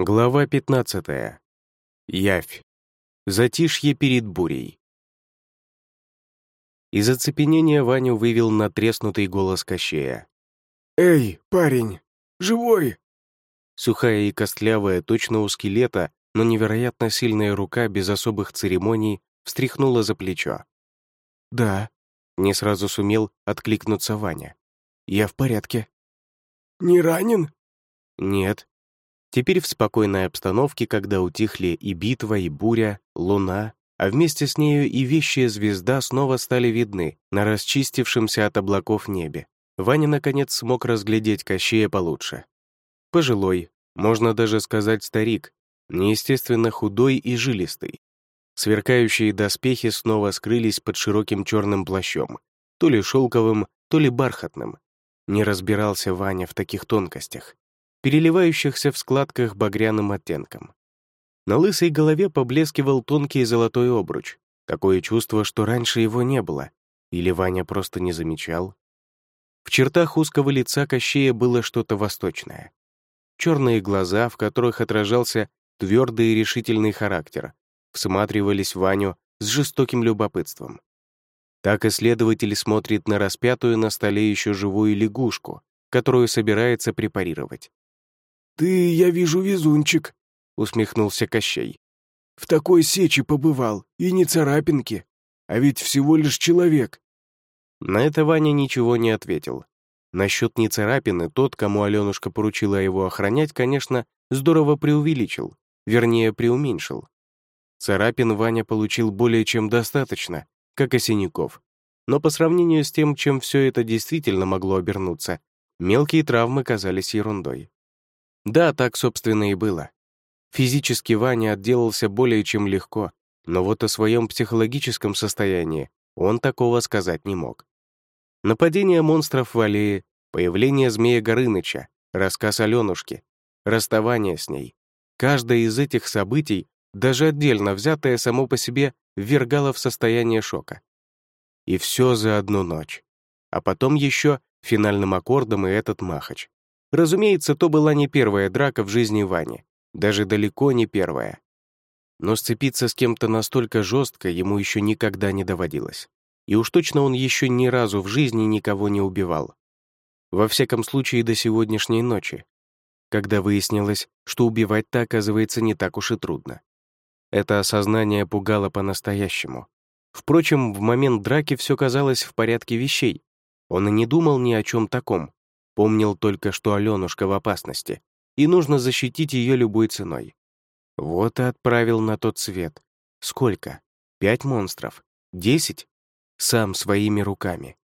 Глава 15. Явь. Затишье перед бурей. Из оцепенения Ваню вывел натреснутый голос Кощея. «Эй, парень, живой?» Сухая и костлявая, точно у скелета, но невероятно сильная рука без особых церемоний встряхнула за плечо. «Да», — не сразу сумел откликнуться Ваня. «Я в порядке». «Не ранен?» «Нет», Теперь в спокойной обстановке, когда утихли и битва, и буря, луна, а вместе с нею и вещая звезда снова стали видны на расчистившемся от облаков небе. Ваня, наконец, смог разглядеть Кощея получше. Пожилой, можно даже сказать старик, неестественно худой и жилистый. Сверкающие доспехи снова скрылись под широким черным плащом, то ли шелковым, то ли бархатным. Не разбирался Ваня в таких тонкостях переливающихся в складках багряным оттенком. На лысой голове поблескивал тонкий золотой обруч. Такое чувство, что раньше его не было. Или Ваня просто не замечал. В чертах узкого лица Кощея было что-то восточное. Черные глаза, в которых отражался твердый и решительный характер, всматривались в Ваню с жестоким любопытством. Так исследователь смотрит на распятую на столе еще живую лягушку, которую собирается препарировать. «Ты, я вижу, везунчик», — усмехнулся Кощей. «В такой сечи побывал, и не царапинки, а ведь всего лишь человек». На это Ваня ничего не ответил. Насчет не царапины тот, кому Аленушка поручила его охранять, конечно, здорово преувеличил, вернее, преуменьшил. Царапин Ваня получил более чем достаточно, как и синяков. Но по сравнению с тем, чем все это действительно могло обернуться, мелкие травмы казались ерундой. Да, так, собственно, и было. Физически Ваня отделался более чем легко, но вот о своем психологическом состоянии он такого сказать не мог. Нападение монстров в аллее, появление змея Горыныча, рассказ Аленушки, расставание с ней. Каждое из этих событий, даже отдельно взятое само по себе, ввергало в состояние шока. И все за одну ночь. А потом еще финальным аккордом и этот махач. Разумеется, то была не первая драка в жизни Вани, даже далеко не первая. Но сцепиться с кем-то настолько жестко ему еще никогда не доводилось. И уж точно он еще ни разу в жизни никого не убивал. Во всяком случае, до сегодняшней ночи, когда выяснилось, что убивать-то оказывается не так уж и трудно. Это осознание пугало по-настоящему. Впрочем, в момент драки все казалось в порядке вещей. Он и не думал ни о чем таком, Помнил только, что Аленушка в опасности, и нужно защитить ее любой ценой. Вот и отправил на тот свет. Сколько? Пять монстров? Десять? Сам своими руками.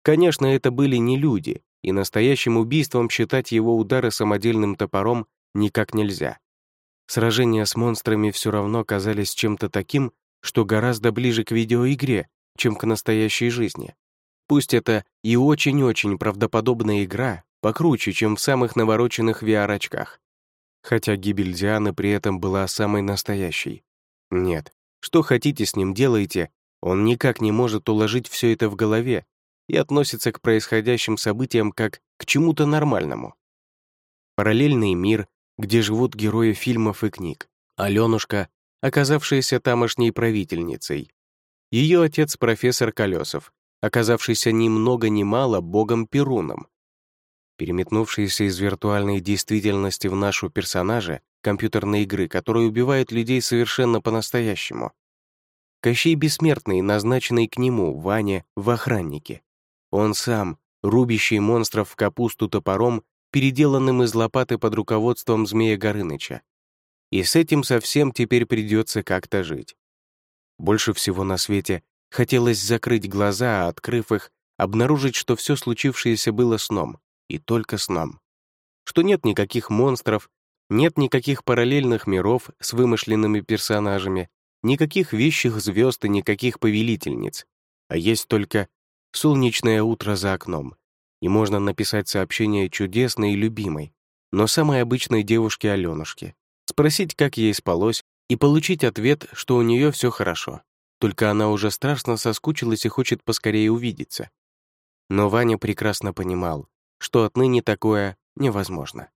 Конечно, это были не люди, и настоящим убийством считать его удары самодельным топором никак нельзя. Сражения с монстрами все равно казались чем-то таким, что гораздо ближе к видеоигре, чем к настоящей жизни. Пусть это и очень-очень правдоподобная игра, покруче, чем в самых навороченных VR-очках. Хотя гибель Дианы при этом была самой настоящей. Нет, что хотите с ним делайте, он никак не может уложить все это в голове и относится к происходящим событиям как к чему-то нормальному. Параллельный мир, где живут герои фильмов и книг. Аленушка, оказавшаяся тамошней правительницей. Ее отец — профессор Колесов, оказавшийся ни много ни мало богом Перуном. Переметнувшиеся из виртуальной действительности в нашу персонажа компьютерной игры, которые убивают людей совершенно по-настоящему. Кощей Бессмертный, назначенный к нему, Ваня, в охраннике. Он сам, рубящий монстров в капусту топором, переделанным из лопаты под руководством Змея Горыныча. И с этим совсем теперь придется как-то жить. Больше всего на свете Хотелось закрыть глаза, а открыв их, обнаружить, что все случившееся было сном, и только сном. Что нет никаких монстров, нет никаких параллельных миров с вымышленными персонажами, никаких вещих звезд и никаких повелительниц, а есть только солнечное утро за окном, и можно написать сообщение чудесной и любимой, но самой обычной девушке Аленушке, спросить, как ей спалось, и получить ответ, что у нее все хорошо. Только она уже страшно соскучилась и хочет поскорее увидеться. Но Ваня прекрасно понимал, что отныне такое невозможно.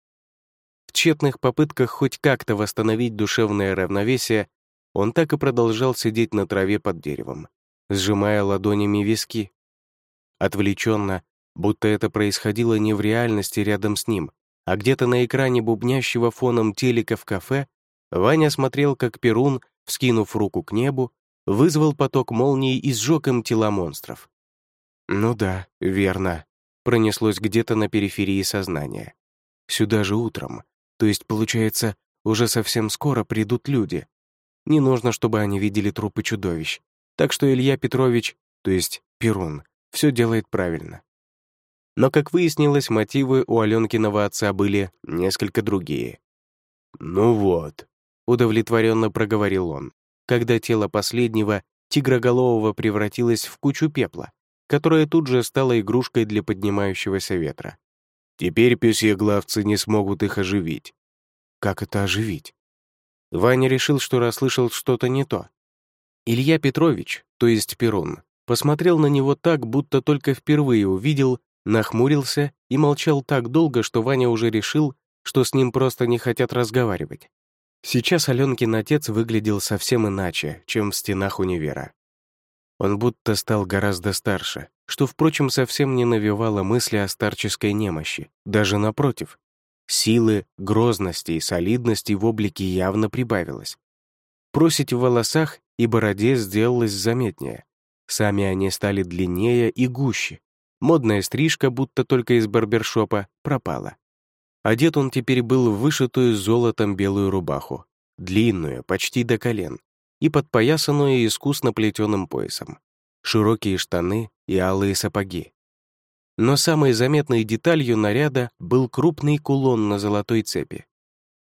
В тщетных попытках хоть как-то восстановить душевное равновесие, он так и продолжал сидеть на траве под деревом, сжимая ладонями виски. Отвлеченно, будто это происходило не в реальности рядом с ним, а где-то на экране бубнящего фоном телека в кафе, Ваня смотрел, как Перун, вскинув руку к небу, вызвал поток молний и сжег им тела монстров. «Ну да, верно», — пронеслось где-то на периферии сознания. «Сюда же утром, то есть, получается, уже совсем скоро придут люди. Не нужно, чтобы они видели трупы чудовищ. Так что Илья Петрович, то есть Перун, все делает правильно. Но, как выяснилось, мотивы у Аленкиного отца были несколько другие. «Ну вот», — удовлетворенно проговорил он, когда тело последнего, тигроголового, превратилось в кучу пепла, которая тут же стала игрушкой для поднимающегося ветра. «Теперь пёсьеглавцы не смогут их оживить». «Как это оживить?» Ваня решил, что расслышал что-то не то. Илья Петрович, то есть Перун, посмотрел на него так, будто только впервые увидел нахмурился и молчал так долго, что Ваня уже решил, что с ним просто не хотят разговаривать. Сейчас Аленкин отец выглядел совсем иначе, чем в стенах универа. Он будто стал гораздо старше, что, впрочем, совсем не навевало мысли о старческой немощи, даже напротив. Силы, грозности и солидности в облике явно прибавилось. Просить в волосах и бороде сделалось заметнее. Сами они стали длиннее и гуще, Модная стрижка, будто только из барбершопа, пропала. Одет он теперь был в вышитую золотом белую рубаху, длинную, почти до колен, и подпоясанную искусно плетеным поясом, широкие штаны и алые сапоги. Но самой заметной деталью наряда был крупный кулон на золотой цепи.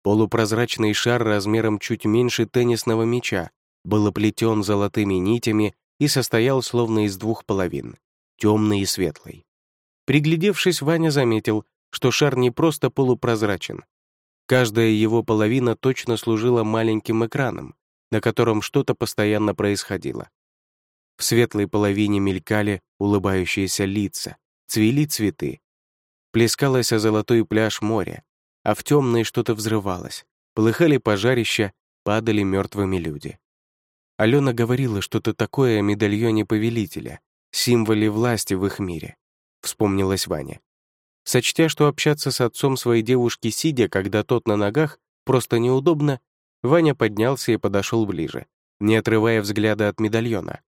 Полупрозрачный шар размером чуть меньше теннисного мяча был оплетен золотыми нитями и состоял словно из двух половин темный и светлый. Приглядевшись, Ваня заметил, что шар не просто полупрозрачен. Каждая его половина точно служила маленьким экраном, на котором что-то постоянно происходило. В светлой половине мелькали улыбающиеся лица, цвели цветы. Плескалось о золотой пляж моря, а в темной что-то взрывалось, полыхали пожарища, падали мертвыми люди. Алена говорила что-то такое о медальоне повелителя, символе власти в их мире, вспомнилась Ваня. Сочтя, что общаться с отцом своей девушки, сидя, когда тот на ногах, просто неудобно, Ваня поднялся и подошел ближе, не отрывая взгляда от медальона.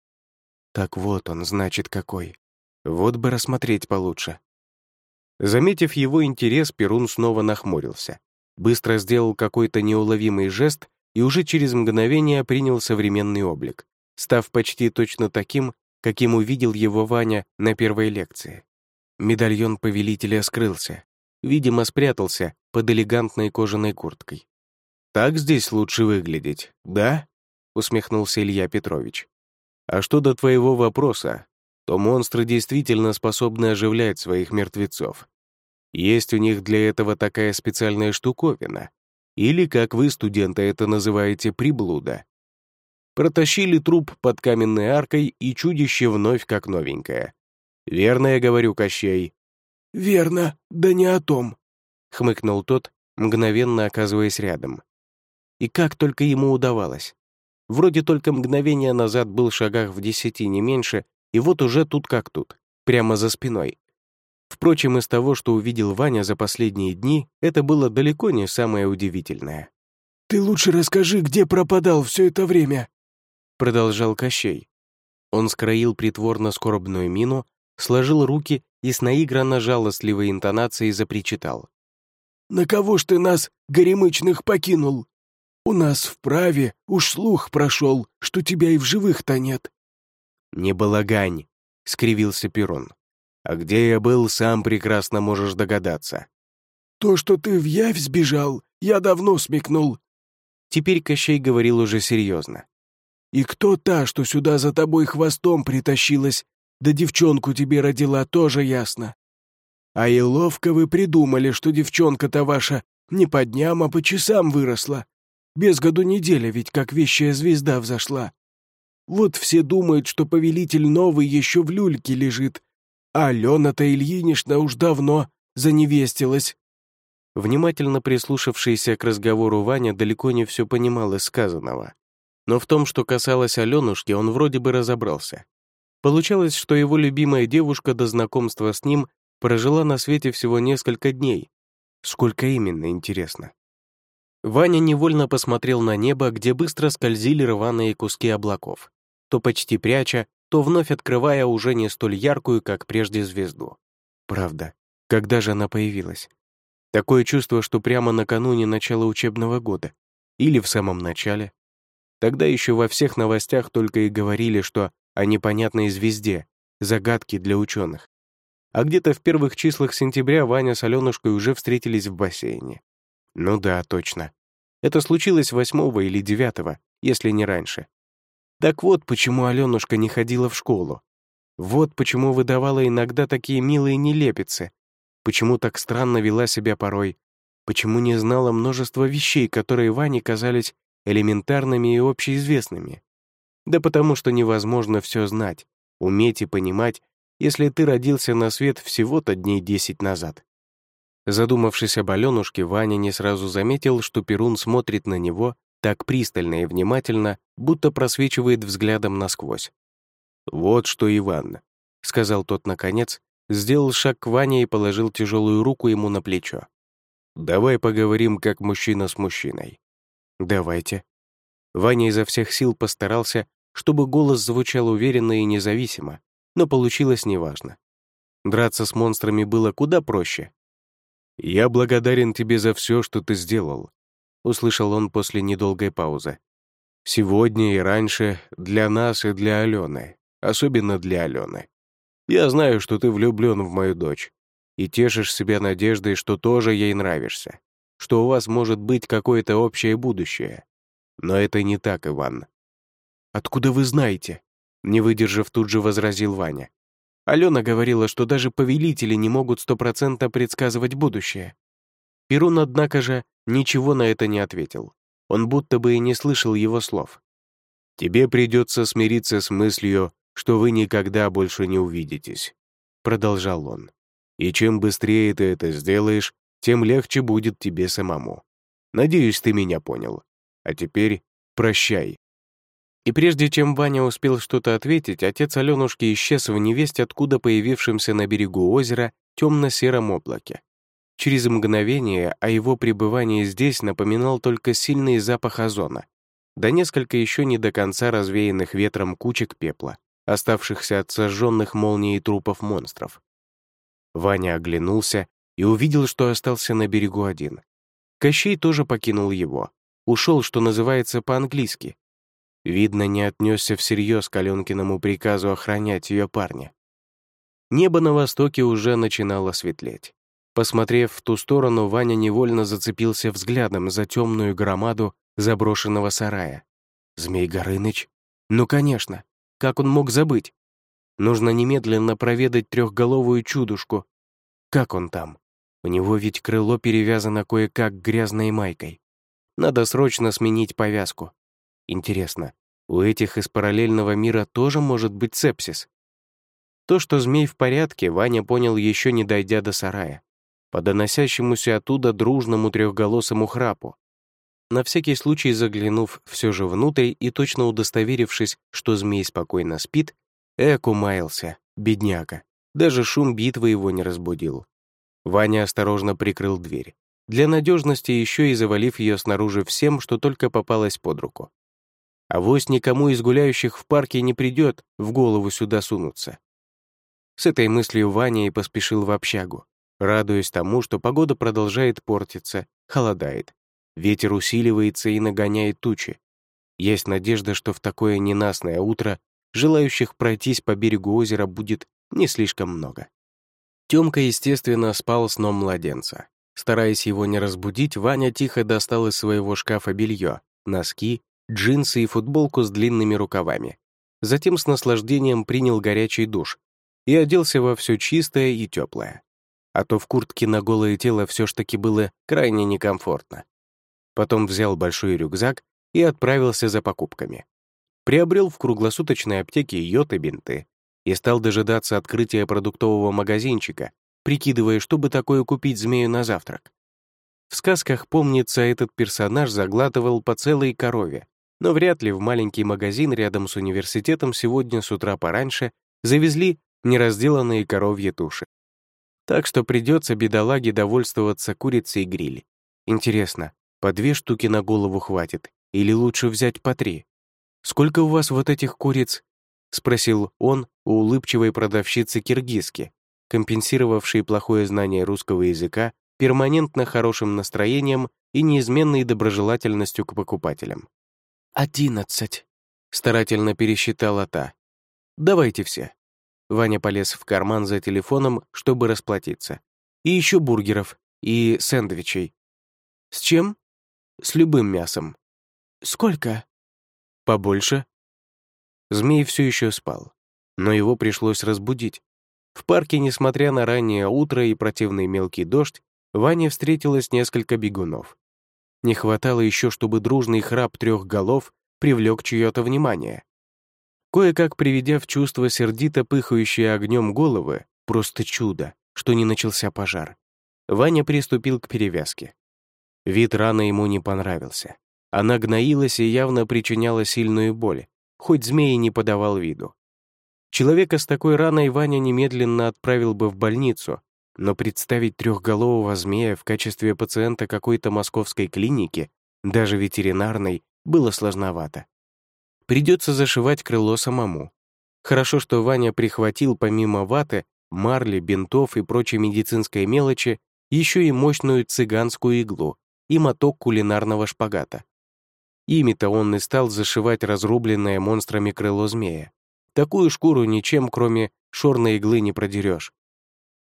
Так вот он, значит, какой. Вот бы рассмотреть получше. Заметив его интерес, Перун снова нахмурился. Быстро сделал какой-то неуловимый жест и уже через мгновение принял современный облик, став почти точно таким, каким увидел его Ваня на первой лекции. Медальон повелителя скрылся. Видимо, спрятался под элегантной кожаной курткой. «Так здесь лучше выглядеть, да?» — усмехнулся Илья Петрович. «А что до твоего вопроса, то монстры действительно способны оживлять своих мертвецов. Есть у них для этого такая специальная штуковина, или, как вы, студенты, это называете, приблуда протащили труп под каменной аркой, и чудище вновь как новенькое. «Верно я говорю, Кощей?» «Верно, да не о том», — хмыкнул тот, мгновенно оказываясь рядом. И как только ему удавалось. Вроде только мгновение назад был в шагах в десяти, не меньше, и вот уже тут как тут, прямо за спиной. Впрочем, из того, что увидел Ваня за последние дни, это было далеко не самое удивительное. «Ты лучше расскажи, где пропадал все это время?» продолжал Кощей. Он скроил притворно скорбную мину, сложил руки и с наигранно жалостливой интонацией запричитал. «На кого ж ты нас, горемычных, покинул? У нас вправе уж слух прошел, что тебя и в живых-то нет». «Не балагань», — скривился Перун. «А где я был, сам прекрасно можешь догадаться». «То, что ты в явь сбежал, я давно смекнул». Теперь Кощей говорил уже серьезно. И кто та, что сюда за тобой хвостом притащилась, да девчонку тебе родила, тоже ясно. А и ловко вы придумали, что девчонка-то ваша не по дням, а по часам выросла. Без году неделя ведь как вещая звезда взошла. Вот все думают, что повелитель новый еще в люльке лежит, а Алена-то Ильинична уж давно заневестилась. Внимательно прислушавшийся к разговору Ваня далеко не все понимал из сказанного. Но в том, что касалось Аленушки, он вроде бы разобрался. Получалось, что его любимая девушка до знакомства с ним прожила на свете всего несколько дней. Сколько именно, интересно. Ваня невольно посмотрел на небо, где быстро скользили рваные куски облаков, то почти пряча, то вновь открывая уже не столь яркую, как прежде, звезду. Правда, когда же она появилась? Такое чувство, что прямо накануне начала учебного года. Или в самом начале. Тогда еще во всех новостях только и говорили, что о непонятной звезде, загадки для ученых. А где-то в первых числах сентября Ваня с Аленушкой уже встретились в бассейне. Ну да, точно. Это случилось восьмого или девятого, если не раньше. Так вот, почему Аленушка не ходила в школу. Вот почему выдавала иногда такие милые нелепицы. Почему так странно вела себя порой. Почему не знала множество вещей, которые Ване казались элементарными и общеизвестными. Да потому что невозможно все знать, уметь и понимать, если ты родился на свет всего-то дней десять назад. Задумавшись об Аленушке, Ваня не сразу заметил, что Перун смотрит на него так пристально и внимательно, будто просвечивает взглядом насквозь. «Вот что, Иван», — сказал тот наконец, сделал шаг к Ване и положил тяжелую руку ему на плечо. «Давай поговорим, как мужчина с мужчиной». «Давайте». Ваня изо всех сил постарался, чтобы голос звучал уверенно и независимо, но получилось неважно. Драться с монстрами было куда проще. «Я благодарен тебе за все, что ты сделал», — услышал он после недолгой паузы. «Сегодня и раньше для нас и для Алены, особенно для Алены. Я знаю, что ты влюблен в мою дочь и тешишь себя надеждой, что тоже ей нравишься, что у вас может быть какое-то общее будущее. Но это не так, Иван». «Откуда вы знаете?» Не выдержав, тут же возразил Ваня. Алена говорила, что даже повелители не могут стопроцентно предсказывать будущее. Перун, однако же, ничего на это не ответил. Он будто бы и не слышал его слов. «Тебе придется смириться с мыслью, что вы никогда больше не увидитесь», — продолжал он. «И чем быстрее ты это сделаешь, тем легче будет тебе самому. Надеюсь, ты меня понял. А теперь прощай. И прежде чем Ваня успел что-то ответить, отец Аленушки исчез в невесть, откуда появившемся на берегу озера темно-сером облаке. Через мгновение о его пребывании здесь напоминал только сильный запах озона, да несколько еще не до конца развеянных ветром кучек пепла, оставшихся от сожженных молнией трупов монстров. Ваня оглянулся и увидел, что остался на берегу один. Кощей тоже покинул его. Ушел, что называется, по-английски, Видно, не отнесся всерьез к Аленкиному приказу охранять ее парня. Небо на востоке уже начинало светлеть. Посмотрев в ту сторону, Ваня невольно зацепился взглядом за темную громаду заброшенного сарая. Змей Горыныч? Ну, конечно. Как он мог забыть? Нужно немедленно проведать трехголовую чудушку. Как он там? У него ведь крыло перевязано кое-как грязной майкой. Надо срочно сменить повязку. Интересно, у этих из параллельного мира тоже может быть сепсис. То, что змей в порядке, Ваня понял еще не дойдя до сарая, по доносящемуся оттуда дружному трехголосому храпу. На всякий случай заглянув все же внутрь и точно удостоверившись, что змей спокойно спит, Эк умаялся, бедняга. Даже шум битвы его не разбудил. Ваня осторожно прикрыл дверь, для надежности еще и завалив ее снаружи всем, что только попалось под руку. А вось никому из гуляющих в парке не придет в голову сюда сунуться. С этой мыслью Ваня и поспешил в общагу, радуясь тому, что погода продолжает портиться, холодает. Ветер усиливается и нагоняет тучи. Есть надежда, что в такое ненастное утро желающих пройтись по берегу озера будет не слишком много. Тёмка, естественно, спал сном младенца. Стараясь его не разбудить, Ваня тихо достал из своего шкафа белье, носки джинсы и футболку с длинными рукавами. Затем с наслаждением принял горячий душ и оделся во все чистое и теплое. А то в куртке на голое тело все ж таки было крайне некомфортно. Потом взял большой рюкзак и отправился за покупками. Приобрел в круглосуточной аптеке йод и бинты и стал дожидаться открытия продуктового магазинчика, прикидывая, чтобы такое купить змею на завтрак. В сказках, помнится, этот персонаж заглатывал по целой корове, но вряд ли в маленький магазин рядом с университетом сегодня с утра пораньше завезли неразделанные коровьи туши. Так что придется бедолаге довольствоваться курицей и гриль. Интересно, по две штуки на голову хватит, или лучше взять по три? Сколько у вас вот этих куриц? Спросил он у улыбчивой продавщицы киргизки, компенсировавшей плохое знание русского языка перманентно хорошим настроением и неизменной доброжелательностью к покупателям. «Одиннадцать», — старательно пересчитала та. «Давайте все». Ваня полез в карман за телефоном, чтобы расплатиться. «И еще бургеров, и сэндвичей». «С чем?» «С любым мясом». «Сколько?» «Побольше». Змей все еще спал, но его пришлось разбудить. В парке, несмотря на раннее утро и противный мелкий дождь, Ване встретилось несколько бегунов. Не хватало еще, чтобы дружный храп трех голов привлек чье-то внимание. Кое-как приведя в чувство сердито пыхающие огнем головы, просто чудо, что не начался пожар, Ваня приступил к перевязке. Вид раны ему не понравился. Она гноилась и явно причиняла сильную боль, хоть змей не подавал виду. Человека с такой раной Ваня немедленно отправил бы в больницу, но представить трехголового змея в качестве пациента какой-то московской клиники, даже ветеринарной, было сложновато. Придется зашивать крыло самому. Хорошо, что Ваня прихватил помимо ваты, марли, бинтов и прочей медицинской мелочи еще и мощную цыганскую иглу и моток кулинарного шпагата. Ими-то он и стал зашивать разрубленное монстрами крыло змея. Такую шкуру ничем, кроме шорной иглы, не продерешь.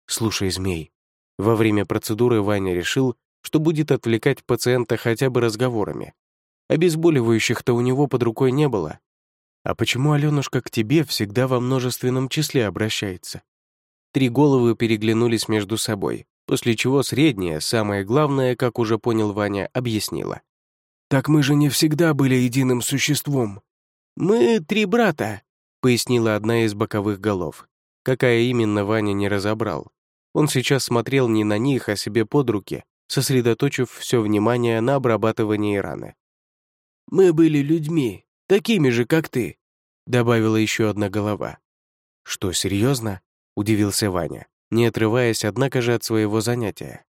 «Слушай, змей». Во время процедуры Ваня решил, что будет отвлекать пациента хотя бы разговорами. Обезболивающих-то у него под рукой не было. А почему Алёнушка к тебе всегда во множественном числе обращается? Три головы переглянулись между собой, после чего средняя, самое главное, как уже понял Ваня, объяснила. «Так мы же не всегда были единым существом». «Мы три брата», — пояснила одна из боковых голов. Какая именно, Ваня не разобрал. Он сейчас смотрел не на них, а себе под руки, сосредоточив все внимание на обрабатывании раны. «Мы были людьми, такими же, как ты», — добавила еще одна голова. «Что, серьезно?» — удивился Ваня, не отрываясь, однако же, от своего занятия.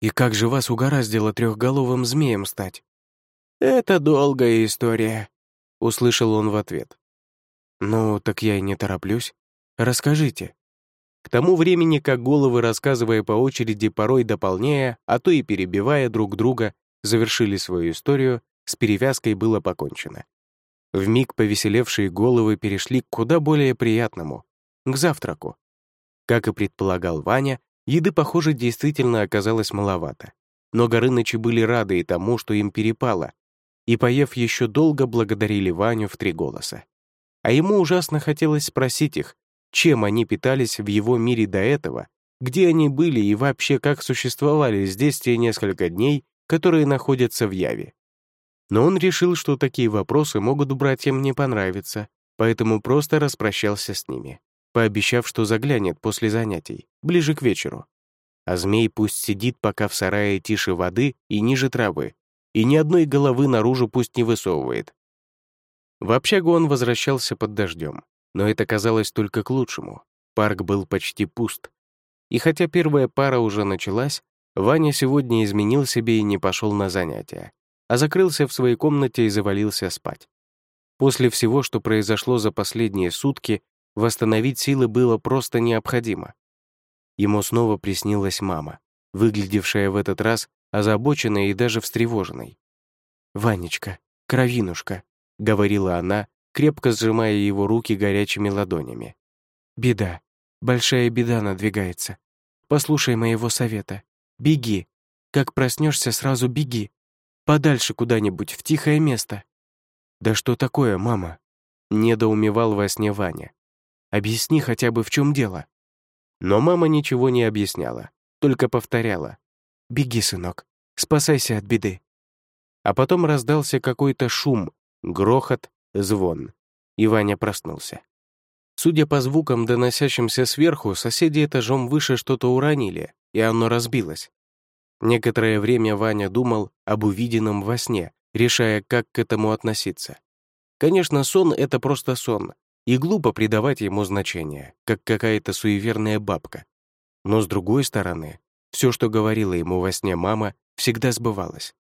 «И как же вас угораздило трехголовым змеем стать?» «Это долгая история», — услышал он в ответ. «Ну, так я и не тороплюсь. Расскажите». К тому времени, как головы, рассказывая по очереди, порой дополняя, а то и перебивая друг друга, завершили свою историю, с перевязкой было покончено. Вмиг повеселевшие головы перешли к куда более приятному — к завтраку. Как и предполагал Ваня, еды, похоже, действительно оказалось маловато. Но Горынычи были рады и тому, что им перепало, и, поев еще долго, благодарили Ваню в три голоса. А ему ужасно хотелось спросить их, чем они питались в его мире до этого, где они были и вообще как существовали здесь те несколько дней, которые находятся в Яве. Но он решил, что такие вопросы могут братьям не понравиться, поэтому просто распрощался с ними, пообещав, что заглянет после занятий, ближе к вечеру. А змей пусть сидит пока в сарае тише воды и ниже травы, и ни одной головы наружу пусть не высовывает. В общагу он возвращался под дождем, но это казалось только к лучшему. Парк был почти пуст. И хотя первая пара уже началась, Ваня сегодня изменил себе и не пошел на занятия, а закрылся в своей комнате и завалился спать. После всего, что произошло за последние сутки, восстановить силы было просто необходимо. Ему снова приснилась мама, выглядевшая в этот раз озабоченной и даже встревоженной. «Ванечка, кровинушка», — говорила она, крепко сжимая его руки горячими ладонями. «Беда, большая беда надвигается. Послушай моего совета. Беги. Как проснешься, сразу беги. Подальше куда-нибудь, в тихое место». «Да что такое, мама?» — недоумевал во сне Ваня. «Объясни хотя бы, в чем дело». Но мама ничего не объясняла, только повторяла. «Беги, сынок, спасайся от беды». А потом раздался какой-то шум, грохот, звон, и Ваня проснулся. Судя по звукам, доносящимся сверху, соседи этажом выше что-то уронили, и оно разбилось. Некоторое время Ваня думал об увиденном во сне, решая, как к этому относиться. Конечно, сон — это просто сон, и глупо придавать ему значение, как какая-то суеверная бабка. Но с другой стороны, все, что говорила ему во сне мама, всегда сбывалось.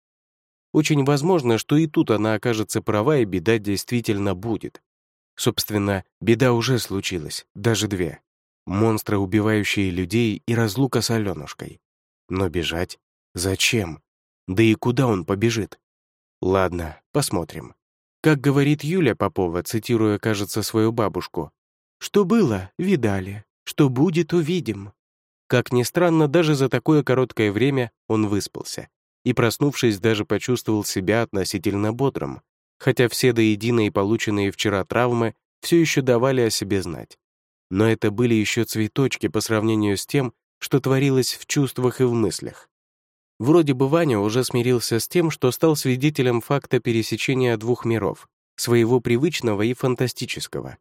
Очень возможно, что и тут она окажется права, и беда действительно будет. Собственно, беда уже случилась, даже две. Монстры, убивающие людей, и разлука с Аленушкой. Но бежать? Зачем? Да и куда он побежит? Ладно, посмотрим. Как говорит Юля Попова, цитируя, кажется, свою бабушку, «Что было, видали, что будет, увидим». Как ни странно, даже за такое короткое время он выспался и, проснувшись, даже почувствовал себя относительно бодрым, хотя все до единой полученные вчера травмы все еще давали о себе знать. Но это были еще цветочки по сравнению с тем, что творилось в чувствах и в мыслях. Вроде бы Ваня уже смирился с тем, что стал свидетелем факта пересечения двух миров, своего привычного и фантастического.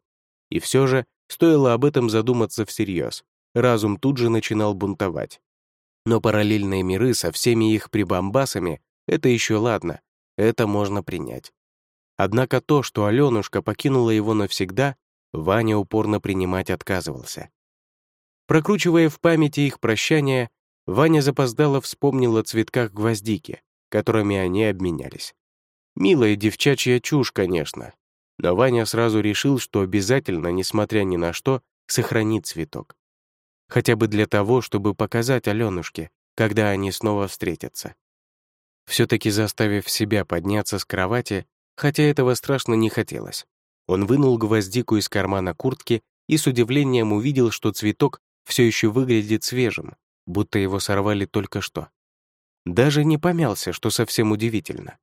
И все же стоило об этом задуматься всерьез. Разум тут же начинал бунтовать. Но параллельные миры со всеми их прибамбасами — это еще ладно, это можно принять. Однако то, что Аленушка покинула его навсегда, Ваня упорно принимать отказывался. Прокручивая в памяти их прощание, Ваня запоздало вспомнил о цветках гвоздики, которыми они обменялись. Милая девчачья чушь, конечно, но Ваня сразу решил, что обязательно, несмотря ни на что, сохранит цветок. Хотя бы для того, чтобы показать Алёнушке, когда они снова встретятся. Все-таки заставив себя подняться с кровати, хотя этого страшно не хотелось, он вынул гвоздику из кармана куртки и с удивлением увидел, что цветок все еще выглядит свежим, будто его сорвали только что. Даже не помялся, что совсем удивительно.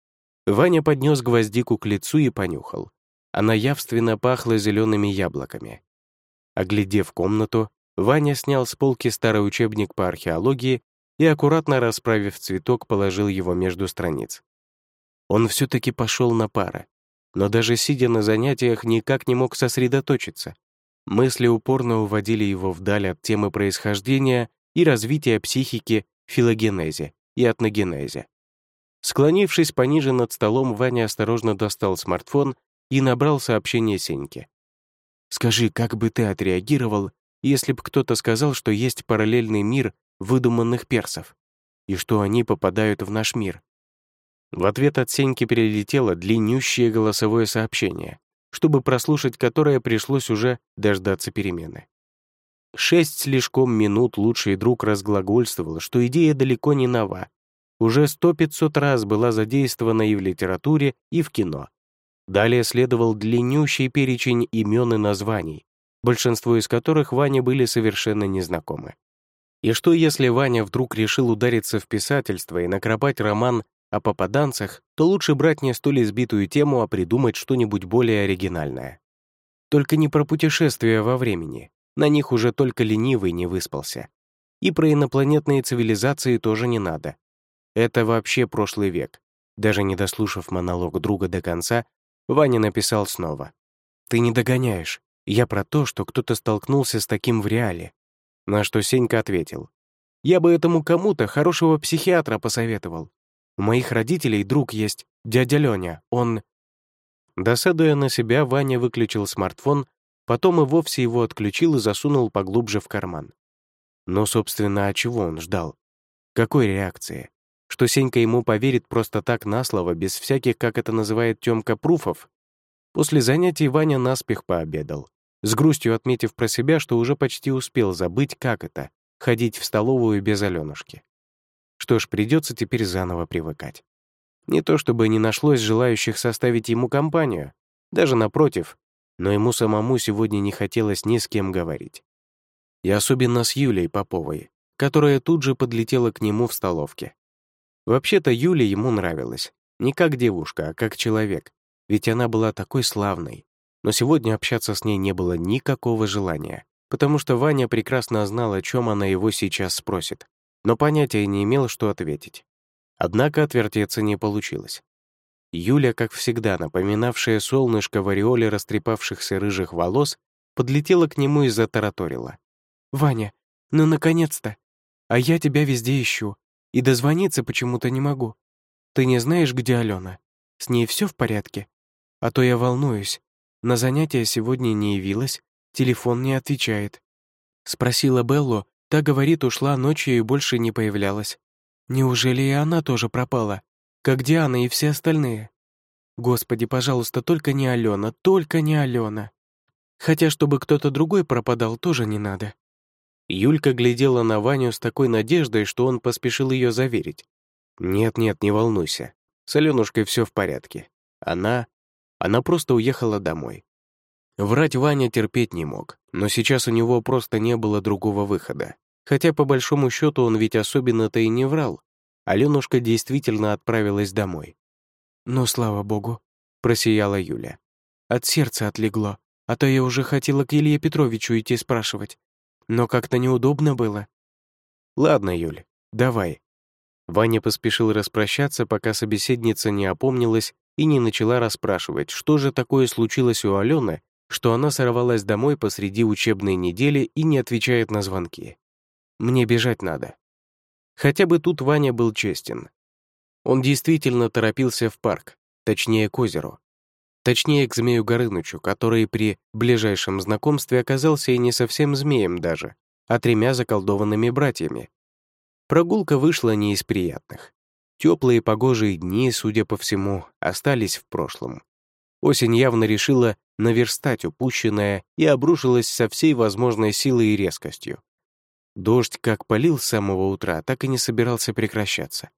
Ваня поднес гвоздику к лицу и понюхал. Она явственно пахла зелеными яблоками. Оглядев комнату, Ваня снял с полки старый учебник по археологии и, аккуратно расправив цветок, положил его между страниц. Он все-таки пошел на пары, но даже сидя на занятиях никак не мог сосредоточиться. Мысли упорно уводили его вдаль от темы происхождения и развития психики, филогенезе и этногенезе. Склонившись пониже над столом, Ваня осторожно достал смартфон и набрал сообщение Сеньке. «Скажи, как бы ты отреагировал, если бы кто-то сказал, что есть параллельный мир выдуманных персов, и что они попадают в наш мир?» В ответ от Сеньки перелетело длиннющее голосовое сообщение, чтобы прослушать которое пришлось уже дождаться перемены. Шесть слишком минут лучший друг разглагольствовал, что идея далеко не нова, уже сто-пятьсот раз была задействована и в литературе, и в кино. Далее следовал длиннющий перечень имен и названий, большинство из которых Ване были совершенно незнакомы. И что если Ваня вдруг решил удариться в писательство и накропать роман о попаданцах, то лучше брать не столь избитую тему, а придумать что-нибудь более оригинальное. Только не про путешествия во времени, на них уже только ленивый не выспался. И про инопланетные цивилизации тоже не надо. Это вообще прошлый век. Даже не дослушав монолог друга до конца, Ваня написал снова. «Ты не догоняешь. Я про то, что кто-то столкнулся с таким в реале». На что Сенька ответил. «Я бы этому кому-то хорошего психиатра посоветовал. У моих родителей друг есть, дядя Лёня. Он...» Досадуя на себя, Ваня выключил смартфон, потом и вовсе его отключил и засунул поглубже в карман. Но, собственно, а чего он ждал? Какой реакции? что Сенька ему поверит просто так на слово, без всяких, как это называет Тёмка, пруфов. После занятий Ваня наспех пообедал, с грустью отметив про себя, что уже почти успел забыть, как это — ходить в столовую без Алёнушки. Что ж, придется теперь заново привыкать. Не то чтобы не нашлось желающих составить ему компанию, даже напротив, но ему самому сегодня не хотелось ни с кем говорить. И особенно с Юлей Поповой, которая тут же подлетела к нему в столовке. Вообще-то Юля ему нравилась. Не как девушка, а как человек. Ведь она была такой славной. Но сегодня общаться с ней не было никакого желания, потому что Ваня прекрасно знал, о чем она его сейчас спросит, но понятия не имел, что ответить. Однако отвертеться не получилось. Юля, как всегда напоминавшая солнышко в ореоле растрепавшихся рыжих волос, подлетела к нему и затараторила. «Ваня, ну наконец-то! А я тебя везде ищу. И дозвониться почему-то не могу. Ты не знаешь, где Алена? С ней все в порядке? А то я волнуюсь. На занятия сегодня не явилась, телефон не отвечает. Спросила Беллу, та говорит, ушла ночью и больше не появлялась. Неужели и она тоже пропала? Как Диана и все остальные? Господи, пожалуйста, только не Алена, только не Алена. Хотя, чтобы кто-то другой пропадал, тоже не надо. Юлька глядела на Ваню с такой надеждой, что он поспешил ее заверить. «Нет-нет, не волнуйся. С Аленушкой все в порядке. Она... Она просто уехала домой». Врать Ваня терпеть не мог, но сейчас у него просто не было другого выхода. Хотя, по большому счету, он ведь особенно-то и не врал. Аленушка действительно отправилась домой. «Ну, слава богу», — просияла Юля. «От сердца отлегло, а то я уже хотела к Илье Петровичу идти спрашивать. Но как-то неудобно было». «Ладно, Юль, давай». Ваня поспешил распрощаться, пока собеседница не опомнилась и не начала расспрашивать, что же такое случилось у Алены, что она сорвалась домой посреди учебной недели и не отвечает на звонки. «Мне бежать надо». Хотя бы тут Ваня был честен. Он действительно торопился в парк, точнее к озеру. Точнее к Змею Горынычу, который при ближайшем знакомстве оказался и не совсем змеем даже, а тремя заколдованными братьями. Прогулка вышла не из приятных. Теплые погожие дни, судя по всему, остались в прошлом. Осень явно решила наверстать упущенное и обрушилась со всей возможной силой и резкостью. Дождь как полил с самого утра, так и не собирался прекращаться.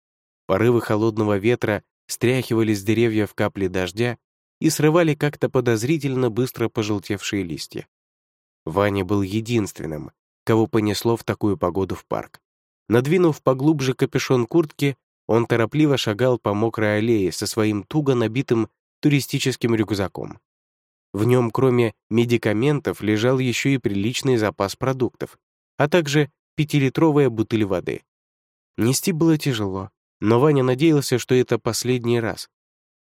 Порывы холодного ветра стряхивали с деревьев капли дождя и срывали как-то подозрительно быстро пожелтевшие листья. Ваня был единственным, кого понесло в такую погоду в парк. Надвинув поглубже капюшон куртки, он торопливо шагал по мокрой аллее со своим туго набитым туристическим рюкзаком. В нем, кроме медикаментов, лежал еще и приличный запас продуктов, а также пятилитровая бутыль воды. Нести было тяжело, но Ваня надеялся, что это последний раз.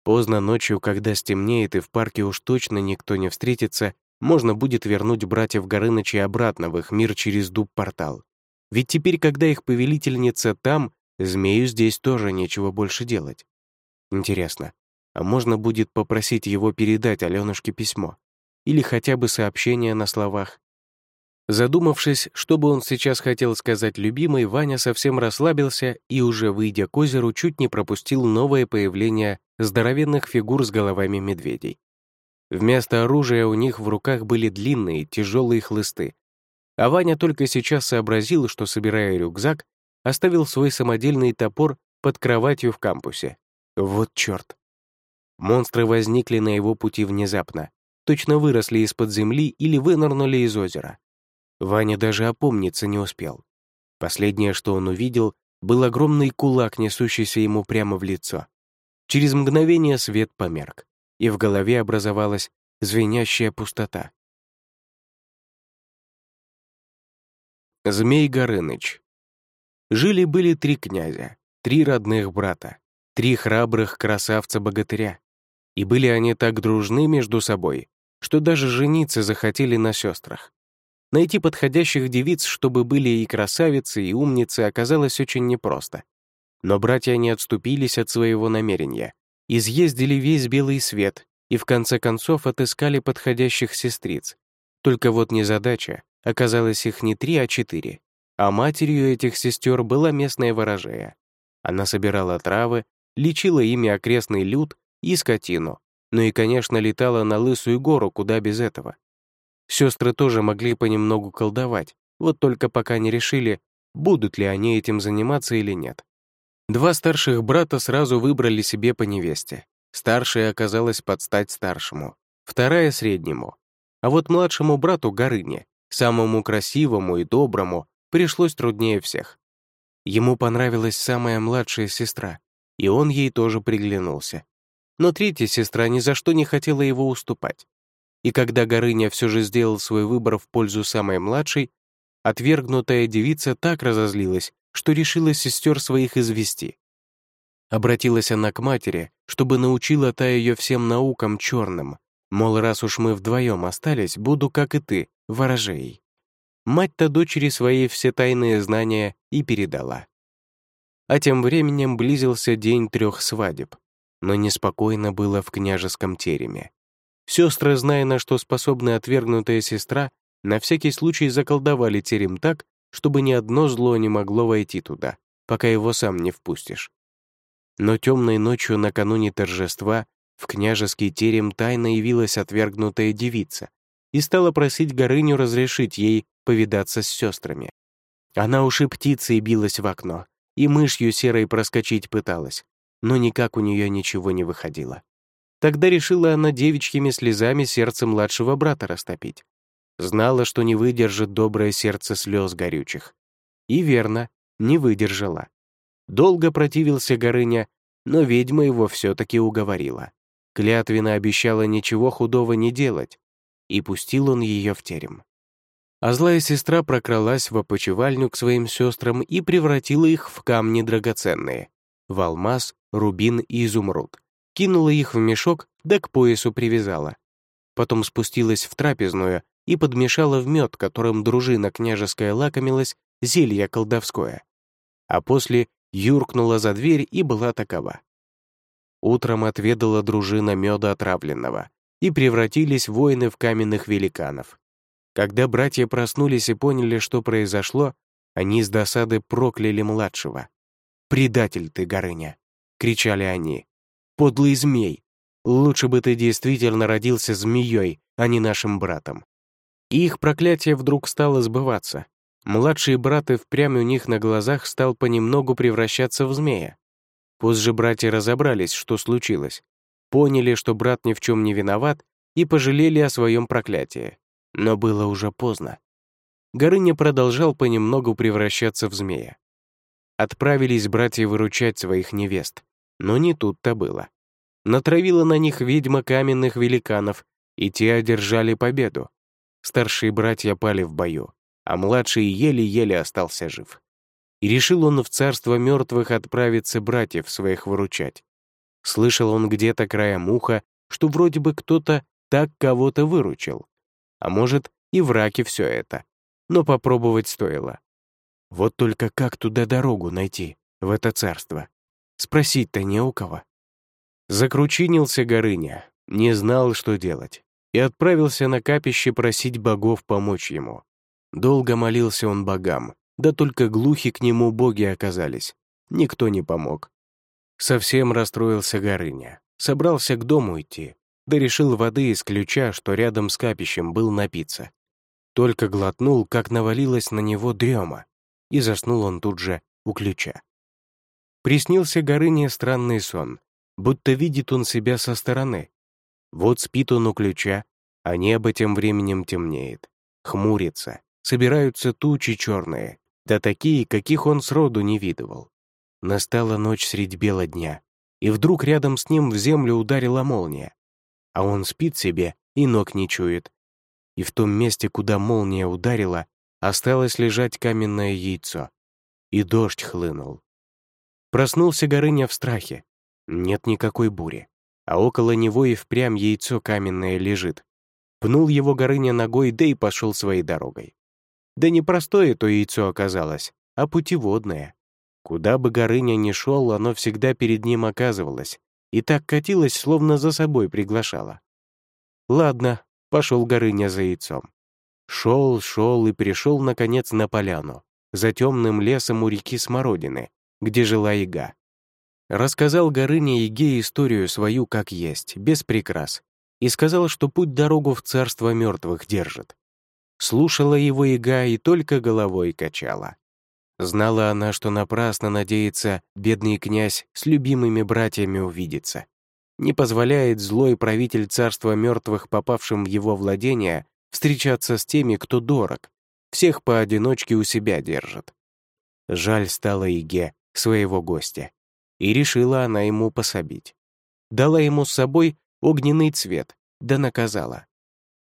Поздно ночью, когда стемнеет и в парке уж точно никто не встретится, можно будет вернуть братьев Горынычей обратно в их мир через дуб-портал. Ведь теперь, когда их повелительница там, змею здесь тоже нечего больше делать. Интересно, а можно будет попросить его передать Аленушке письмо? Или хотя бы сообщение на словах Задумавшись, что бы он сейчас хотел сказать любимой, Ваня совсем расслабился и, уже выйдя к озеру, чуть не пропустил новое появление здоровенных фигур с головами медведей. Вместо оружия у них в руках были длинные, тяжелые хлысты. А Ваня только сейчас сообразил, что, собирая рюкзак, оставил свой самодельный топор под кроватью в кампусе. Вот черт. Монстры возникли на его пути внезапно, точно выросли из-под земли или вынырнули из озера. Ваня даже опомниться не успел. Последнее, что он увидел, был огромный кулак, несущийся ему прямо в лицо. Через мгновение свет померк, и в голове образовалась звенящая пустота. Змей Горыныч. Жили-были три князя, три родных брата, три храбрых красавца-богатыря. И были они так дружны между собой, что даже жениться захотели на сестрах. Найти подходящих девиц, чтобы были и красавицы, и умницы, оказалось очень непросто. Но братья не отступились от своего намерения, изъездили весь белый свет и в конце концов отыскали подходящих сестриц. Только вот незадача, оказалось их не три, а четыре. А матерью этих сестер была местная ворожея. Она собирала травы, лечила ими окрестный люд и скотину, ну и, конечно, летала на Лысую гору, куда без этого. Сестры тоже могли понемногу колдовать, вот только пока не решили, будут ли они этим заниматься или нет. Два старших брата сразу выбрали себе по невесте. Старшая оказалась под стать старшему, вторая — среднему. А вот младшему брату Горыне, самому красивому и доброму, пришлось труднее всех. Ему понравилась самая младшая сестра, и он ей тоже приглянулся. Но третья сестра ни за что не хотела его уступать. И когда Горыня все же сделал свой выбор в пользу самой младшей, отвергнутая девица так разозлилась, что решила сестер своих извести. Обратилась она к матери, чтобы научила та ее всем наукам черным, мол, раз уж мы вдвоем остались, буду, как и ты, ворожей. Мать-то дочери своей все тайные знания и передала. а тем временем близился день трех свадеб. Но неспокойно было в княжеском тереме. Сестры, зная, на что способна отвергнутая сестра, на всякий случай заколдовали терем так, чтобы ни одно зло не могло войти туда, пока его сам не впустишь. Но темной ночью накануне торжества в княжеский терем тайно явилась отвергнутая девица и стала просить Горыню разрешить ей повидаться с сестрами. Она уж и птицей билась в окно, и мышью серой проскочить пыталась, но никак у нее ничего не выходило. Тогда решила она девичьими слезами сердце младшего брата растопить. Знала, что не выдержит доброе сердце слез горючих. И верно, не выдержала. Долго противился Горыня, но ведьма его все-таки уговорила. Клятвенно обещала ничего худого не делать, и пустил он ее в терем. А злая сестра прокралась в опочивальню к своим сестрам и превратила их в камни драгоценные, в алмаз, рубин и изумруд. Кинула их в мешок, да к поясу привязала. Потом спустилась в трапезную и подмешала в мед, которым дружина княжеская лакомилась, зелье колдовское. А после юркнула за дверь и была такова. Утром отведала дружина меда отравленного, и превратились воины в каменных великанов. Когда братья проснулись и поняли, что произошло, они с досады прокляли младшего. «Предатель ты, Горыня!» — кричали они. «Подлый змей! Лучше бы ты действительно родился змеей, а не нашим братом». И их проклятие вдруг стало сбываться. Младший брат и впрямь у них на глазах стал понемногу превращаться в змея. Позже братья разобрались, что случилось. Поняли, что брат ни в чем не виноват, и пожалели о своем проклятии но было уже поздно. Горыня продолжал понемногу превращаться в змея. Отправились братья выручать своих невест, но не тут-то было. Натравила на них ведьма каменных великанов, и те одержали победу. Старшие братья пали в бою, а младший еле-еле остался жив. И решил он в царство мертвых отправиться братьев своих выручать. Слышал он где-то краем уха, что вроде бы кто-то так кого-то выручил. А может, и в раке все это. Но попробовать стоило. Вот только как туда дорогу найти, в это царство? Спросить-то не у кого. Закручинился Горыня, не знал, что делать, и отправился на капище просить богов помочь ему. Долго молился он богам, да только глухи к нему боги оказались. Никто не помог. Совсем расстроился Горыня, собрался к дому идти, да решил воды из ключа, что рядом с капищем был напиться. Только глотнул, как навалилась на него дрема, и заснул он тут же у ключа. Приснился Горыне странный сон, будто видит он себя со стороны. Вот спит он у ключа, а небо тем временем темнеет, хмурится, собираются тучи черные, да такие, каких он сроду не видывал. Настала ночь средь бела дня, и вдруг рядом с ним в землю ударила молния а он спит себе и ног не чует. И в том месте, куда молния ударила, осталось лежать каменное яйцо. И дождь хлынул. Проснулся Горыня в страхе. Нет никакой бури. А около него и впрямь яйцо каменное лежит. Пнул его Горыня ногой, да и пошел своей дорогой. Да не простое то яйцо оказалось, а путеводное. Куда бы Горыня ни шел, оно всегда перед ним оказывалось, и так катилась, словно за собой приглашала. Ладно, пошел Горыня за яйцом. Шел, шел и пришел, наконец, на поляну, за темным лесом у реки Смородины, где жила яга. Рассказал Горыня Яге историю свою как есть, без прикрас, и сказал, что путь-дорогу в царство мертвых держит. Слушала его яга и только головой качала. Знала она, что напрасно надеется бедный князь с любимыми братьями увидеться. Не позволяет злой правитель царства мертвых, попавшим в его владение, встречаться с теми, кто дорог, всех поодиночке у себя держит. Жаль стало Иге, своего гостя, и решила она ему пособить. Дала ему с собой огненный цвет, да наказала.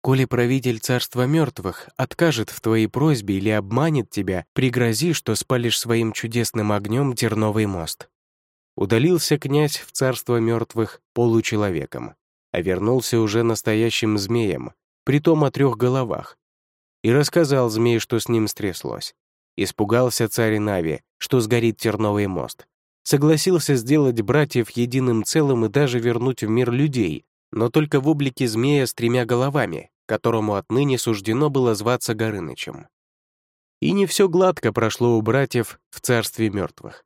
Коли правитель царства мертвых откажет в твоей просьбе или обманет тебя, пригрози, что спалишь своим чудесным огнем терновый мост». Удалился князь в царство мертвых получеловеком, а вернулся уже настоящим змеем, притом о трех головах. И рассказал змей, что с ним стряслось. Испугался царь Нави, что сгорит терновый мост. Согласился сделать братьев единым целым и даже вернуть в мир людей, но только в облике змея с тремя головами, которому отныне суждено было зваться Горынычем. И не все гладко прошло у братьев в царстве мертвых.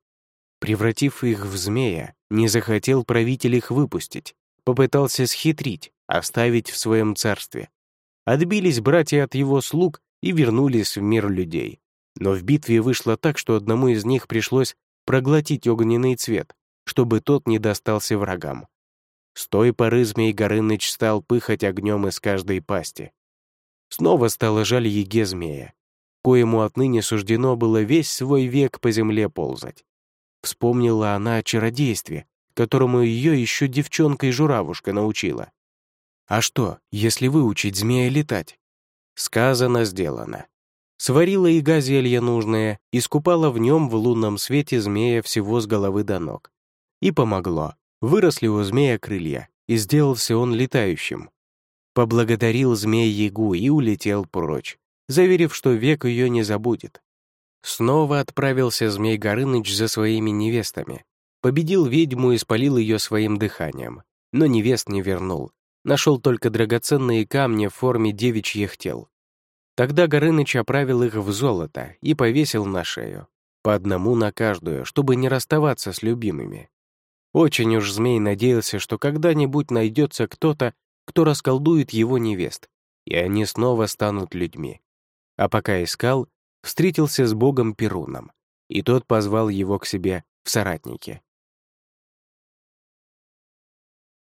Превратив их в змея, не захотел правитель их выпустить, попытался схитрить, оставить в своем царстве. Отбились братья от его слуг и вернулись в мир людей. Но в битве вышло так, что одному из них пришлось проглотить огненный цвет, чтобы тот не достался врагам. С той поры Змей Горыныч стал пыхать огнем из каждой пасти. Снова стало жаль еге змея, коему отныне суждено было весь свой век по земле ползать. Вспомнила она о чародействе, которому ее еще девчонка-журавушка научила. А что, если выучить змея летать? Сказано, сделано. Сварила и зелье нужное, искупала в нем в лунном свете змея всего с головы до ног. И помогло. Выросли у змея крылья, и сделался он летающим. Поблагодарил змей-ягу и улетел прочь, заверив, что век ее не забудет. Снова отправился змей Горыныч за своими невестами. Победил ведьму и спалил ее своим дыханием, но невест не вернул. Нашел только драгоценные камни в форме девичьих тел. Тогда Горыныч оправил их в золото и повесил на шею. По одному на каждую, чтобы не расставаться с любимыми. Очень уж змей надеялся, что когда-нибудь найдется кто-то, кто расколдует его невест, и они снова станут людьми. А пока искал, встретился с богом Перуном, и тот позвал его к себе в соратники.